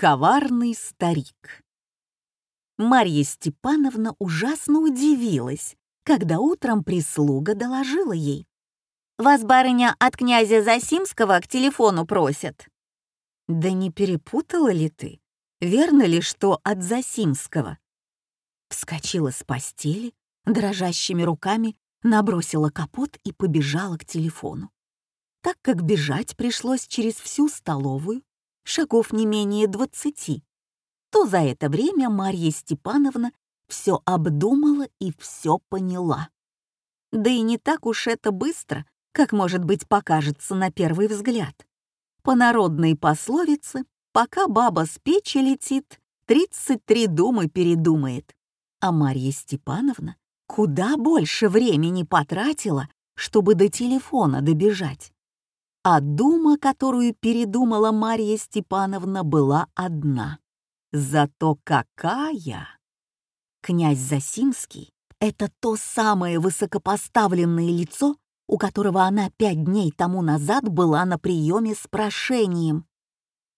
Коварный старик. Марья Степановна ужасно удивилась, когда утром прислуга доложила ей. «Вас, барыня, от князя Засимского к телефону просят». «Да не перепутала ли ты? Верно ли, что от Засимского?» Вскочила с постели, дрожащими руками набросила капот и побежала к телефону. Так как бежать пришлось через всю столовую, шагов не менее двадцати, то за это время Марья Степановна все обдумала и все поняла. Да и не так уж это быстро, как, может быть, покажется на первый взгляд. По народной пословице, пока баба с печи летит, 33 думы передумает. А Марья Степановна куда больше времени потратила, чтобы до телефона добежать. А дума, которую передумала Марья Степановна, была одна. Зато какая! Князь Засимский — это то самое высокопоставленное лицо, у которого она пять дней тому назад была на приеме с прошением.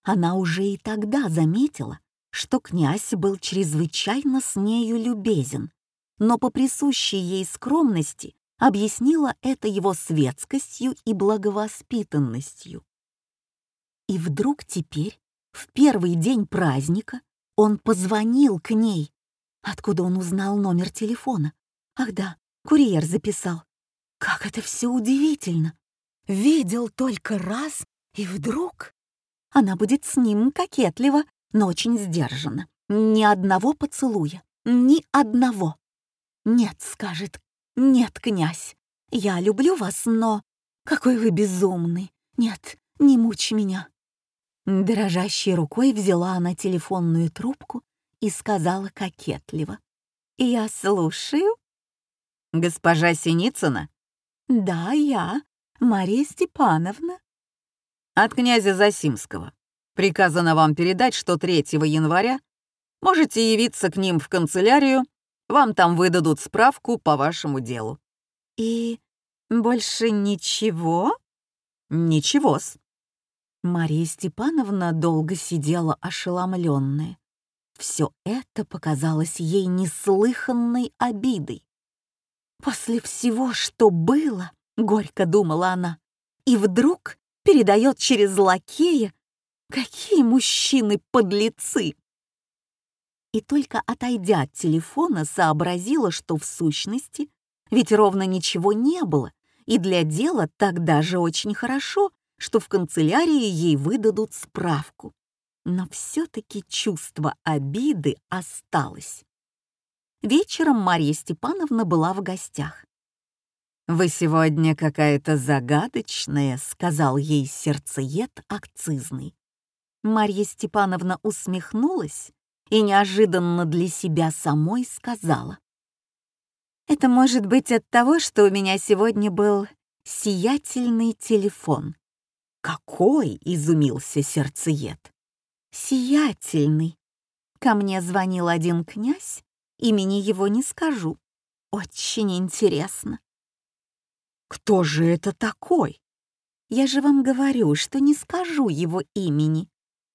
Она уже и тогда заметила, что князь был чрезвычайно с нею любезен, но по присущей ей скромности объяснила это его светскостью и благовоспитанностью. И вдруг теперь, в первый день праздника, он позвонил к ней. Откуда он узнал номер телефона? Ах да, курьер записал. Как это все удивительно! Видел только раз, и вдруг... Она будет с ним кокетливо, но очень сдержанно. Ни одного поцелуя, ни одного. «Нет», — скажет, «Нет, князь, я люблю вас, но... Какой вы безумный! Нет, не мучь меня!» Дрожащей рукой взяла она телефонную трубку и сказала кокетливо. «Я слушаю». «Госпожа Синицына?» «Да, я, Мария Степановна». «От князя Засимского. Приказано вам передать, что 3 января можете явиться к ним в канцелярию вам там выдадут справку по вашему делу». «И больше ничего?» «Ничего-с». Мария Степановна долго сидела ошеломленная. Все это показалось ей неслыханной обидой. «После всего, что было, — горько думала она, — и вдруг передает через лакея, какие мужчины подлецы!» И только отойдя от телефона, сообразила, что в сущности ведь ровно ничего не было, и для дела тогда же очень хорошо, что в канцелярии ей выдадут справку. Но все-таки чувство обиды осталось. Вечером Марья Степановна была в гостях. «Вы сегодня какая-то загадочная», — сказал ей сердцеед акцизный. Марья Степановна усмехнулась и неожиданно для себя самой сказала. «Это может быть от того, что у меня сегодня был сиятельный телефон». «Какой?» — изумился сердцеед. «Сиятельный. Ко мне звонил один князь, имени его не скажу. Очень интересно». «Кто же это такой?» «Я же вам говорю, что не скажу его имени.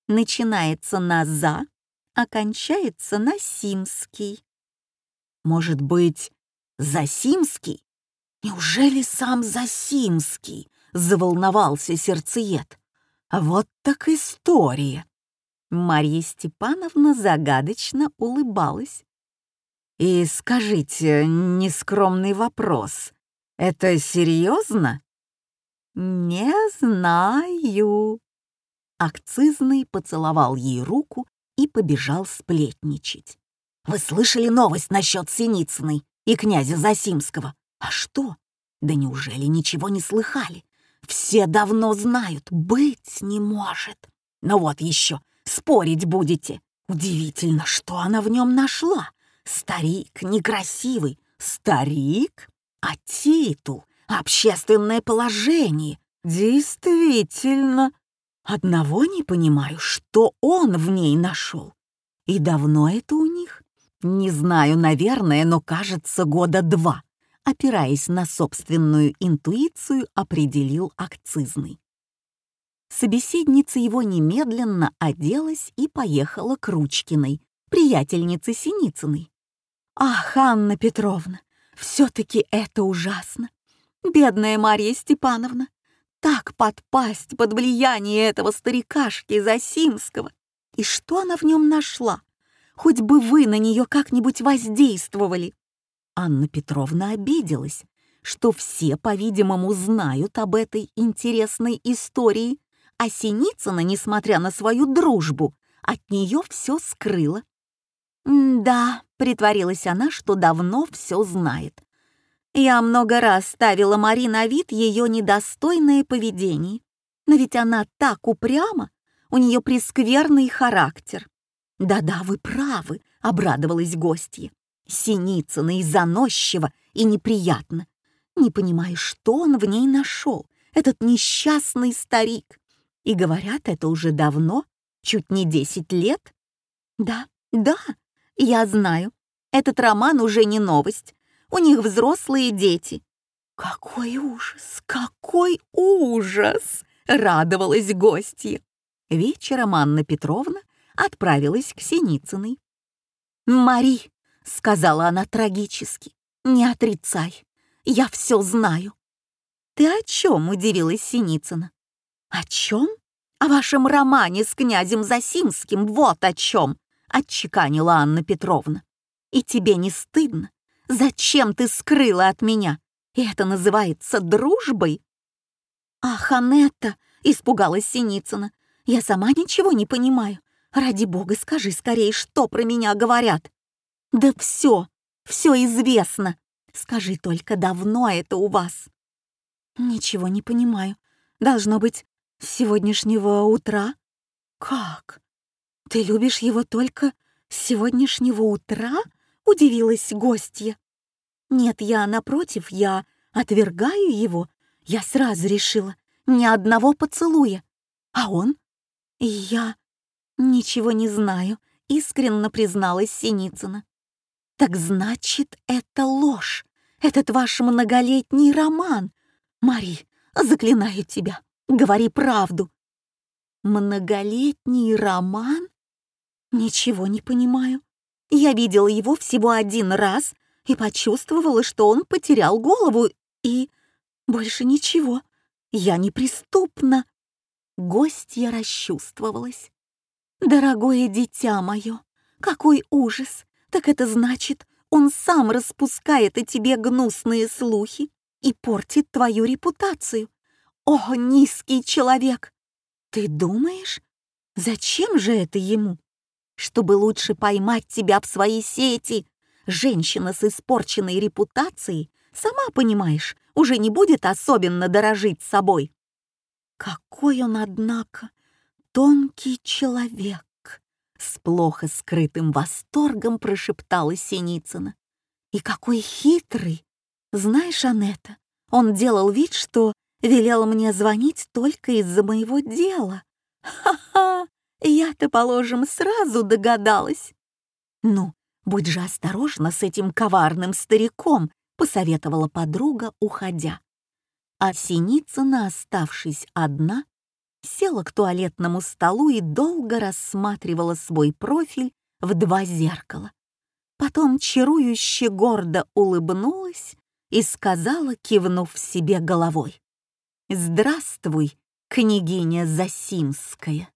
Начинается на «за», окончается на Симский. Может быть, Засимский? Неужели сам Засимский? Заволновался сердцеед. Вот так история. Марья Степановна загадочно улыбалась. «И скажите, нескромный вопрос, это серьезно?» «Не знаю». Акцизный поцеловал ей руку и побежал сплетничать. «Вы слышали новость насчет Синицыной и князя Засимского? А что? Да неужели ничего не слыхали? Все давно знают, быть не может. Но вот еще, спорить будете. Удивительно, что она в нем нашла. Старик некрасивый. Старик? А титул, общественное положение. Действительно, Одного не понимаю, что он в ней нашел. И давно это у них? Не знаю, наверное, но кажется, года два. Опираясь на собственную интуицию, определил акцизный. Собеседница его немедленно оделась и поехала к Ручкиной, приятельнице Синицыной. «Ах, Анна Петровна, все-таки это ужасно! Бедная Марья Степановна! Так подпасть под влияние этого старикашки Засимского! И что она в нем нашла? Хоть бы вы на нее как-нибудь воздействовали!» Анна Петровна обиделась, что все, по-видимому, знают об этой интересной истории, а Синицына, несмотря на свою дружбу, от нее все скрыла. «Да», — притворилась она, что давно все знает. Я много раз ставила Мари на вид ее недостойное поведение, но ведь она так упряма, у нее прескверный характер. «Да-да, вы правы», — обрадовалась гостья. Синицына и заносчиво, и неприятно. Не понимаю, что он в ней нашел, этот несчастный старик. И говорят, это уже давно, чуть не десять лет. Да, да, я знаю. Этот роман уже не новость. У них взрослые дети. Какой ужас, какой ужас! Радовалась гостья. Вечером Анна Петровна отправилась к Синицыной. «Мари», — сказала она трагически, — «не отрицай, я все знаю». «Ты о чем?» — удивилась Синицына. «О чем? О вашем романе с князем Засимским, вот о чем!» — отчеканила Анна Петровна. «И тебе не стыдно? Зачем ты скрыла от меня? И это называется дружбой?» «Ах, Анетта!» — испугалась Синицына. «Я сама ничего не понимаю. Ради бога, скажи скорее, что про меня говорят». «Да все, все известно. Скажи только, давно это у вас?» «Ничего не понимаю. Должно быть, с сегодняшнего утра? Как? Ты любишь его только с сегодняшнего утра? Удивилась гостья. Нет, я, напротив, я отвергаю его. Я сразу решила, ни одного поцелуя. А он? Я ничего не знаю, искренне призналась Синицына. Так значит, это ложь. Этот ваш многолетний роман. Мари, заклинаю тебя, Говори правду. Многолетний роман? Ничего не понимаю. Я видела его всего один раз и почувствовала, что он потерял голову, и... Больше ничего. Я неприступна. Гостья расчувствовалась. «Дорогое дитя мое, какой ужас! Так это значит, он сам распускает о тебе гнусные слухи и портит твою репутацию. «О, низкий человек! Ты думаешь, зачем же это ему? Чтобы лучше поймать тебя в свои сети. Женщина с испорченной репутацией, сама понимаешь, уже не будет особенно дорожить собой. Какой он, однако, тонкий человек!» С плохо скрытым восторгом прошептала Синицына. «И какой хитрый! Знаешь, Анетта, он делал вид, что велел мне звонить только из-за моего дела. Ха-ха, я-то, положим, сразу догадалась. Ну, будь же осторожна с этим коварным стариком, посоветовала подруга, уходя. А Синицына, оставшись одна, села к туалетному столу и долго рассматривала свой профиль в два зеркала. Потом чарующе гордо улыбнулась и сказала, кивнув себе головой. «Здравствуй, княгиня Засимская!»